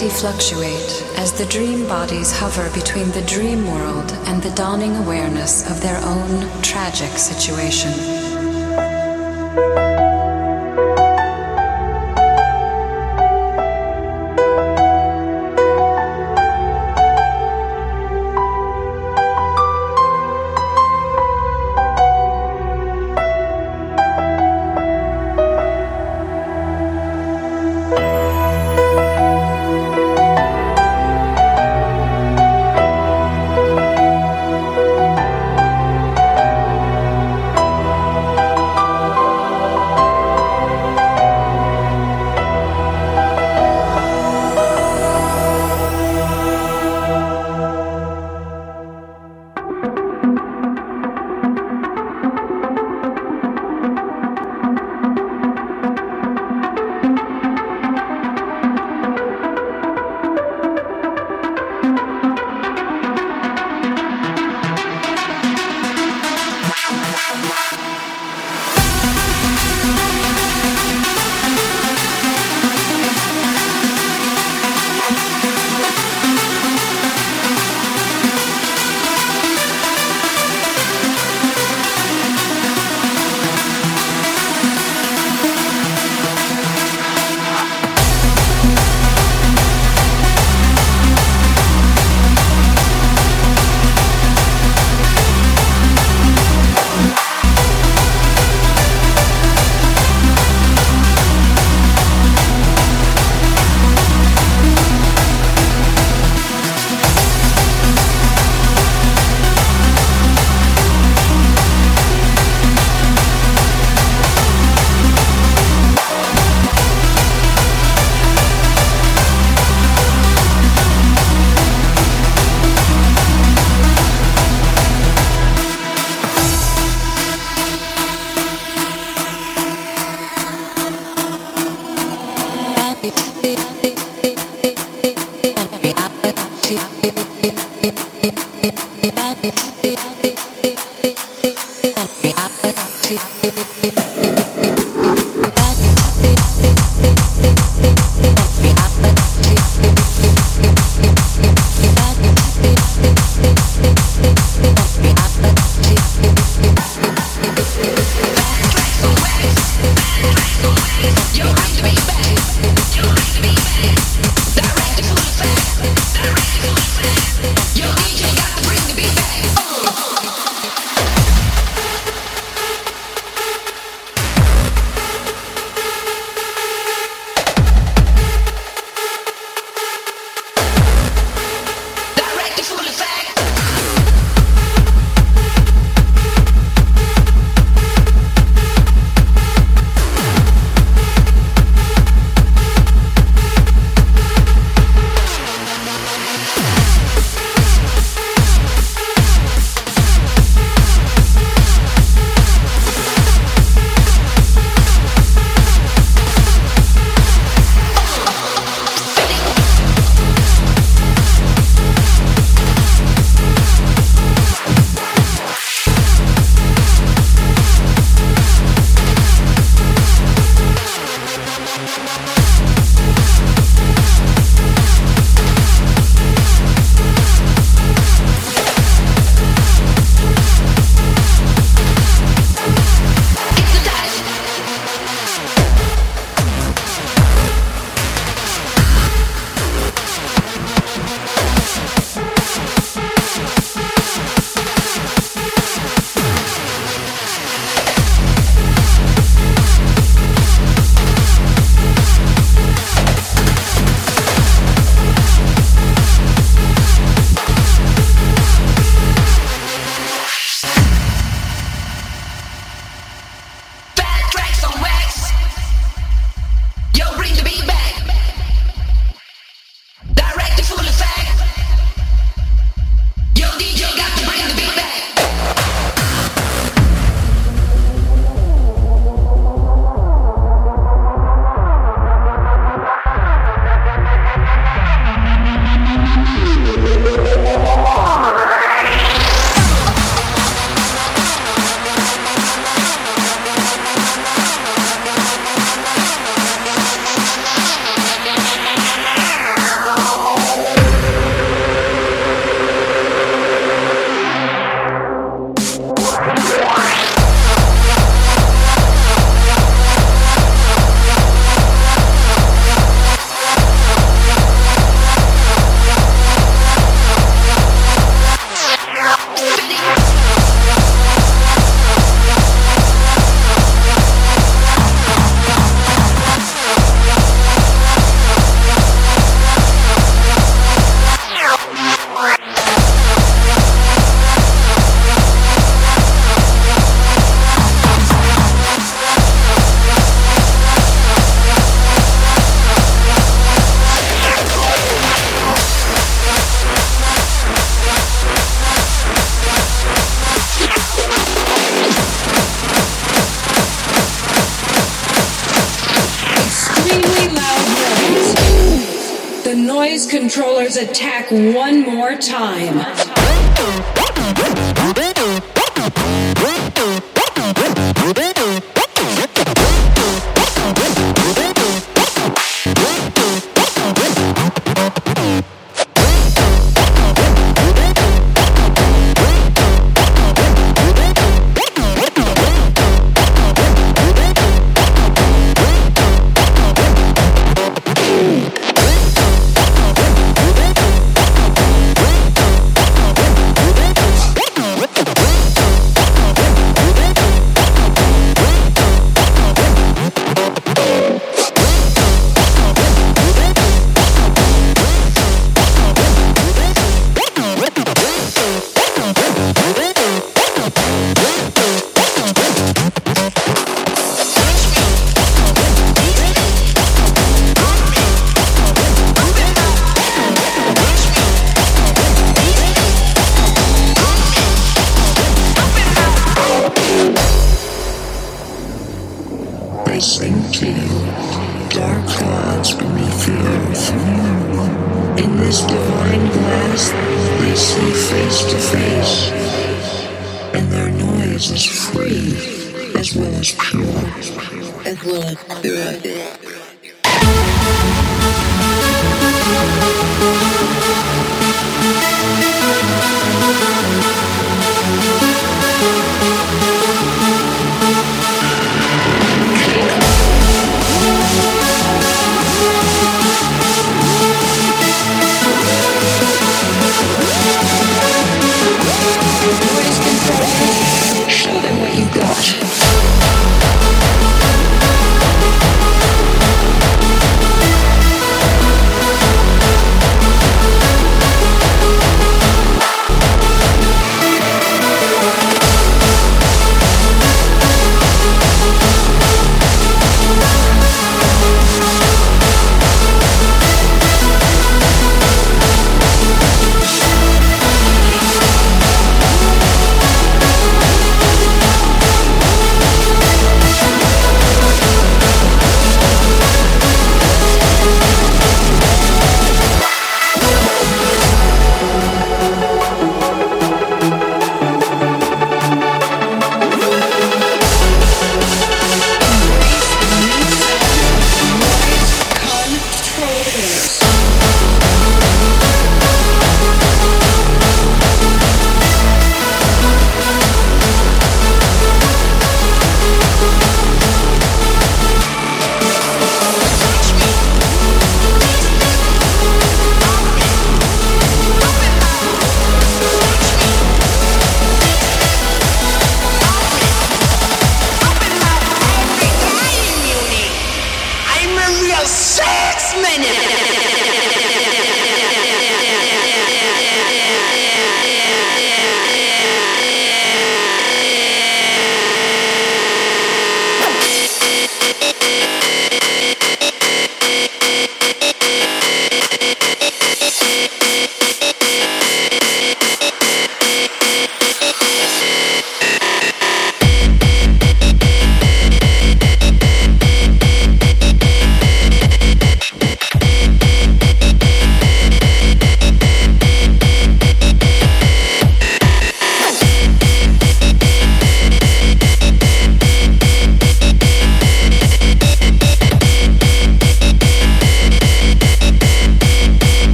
reality fluctuate as the dream bodies hover between the dream world and the dawning awareness of their own tragic situation.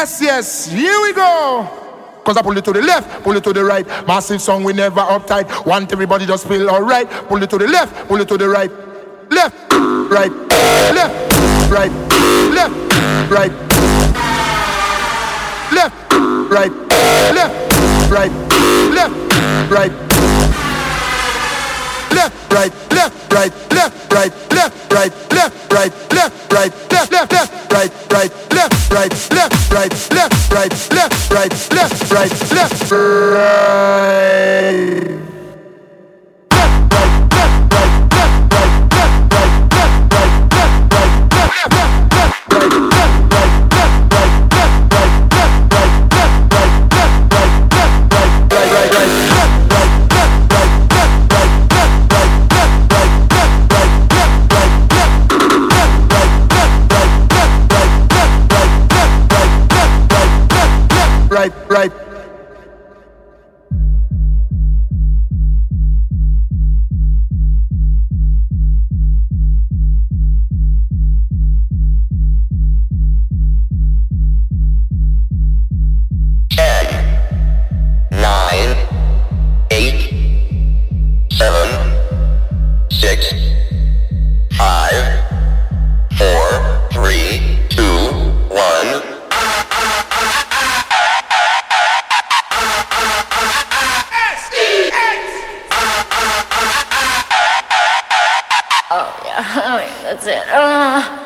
Yes, yes, here we go. Cause I pull it to the left, pull it to the right. Massive song, we never uptight. Want everybody just feel alright. Pull it to the left, pull it to the right. Left, right, left, right, left, right. Left, right, left, right, left, right left, right, left, right, left, right, left, right, left, right, left, right, left, left, left, right, right, left, right, left, right, left, right, left, right, left, right, left, right. right, right. That's it. Uh.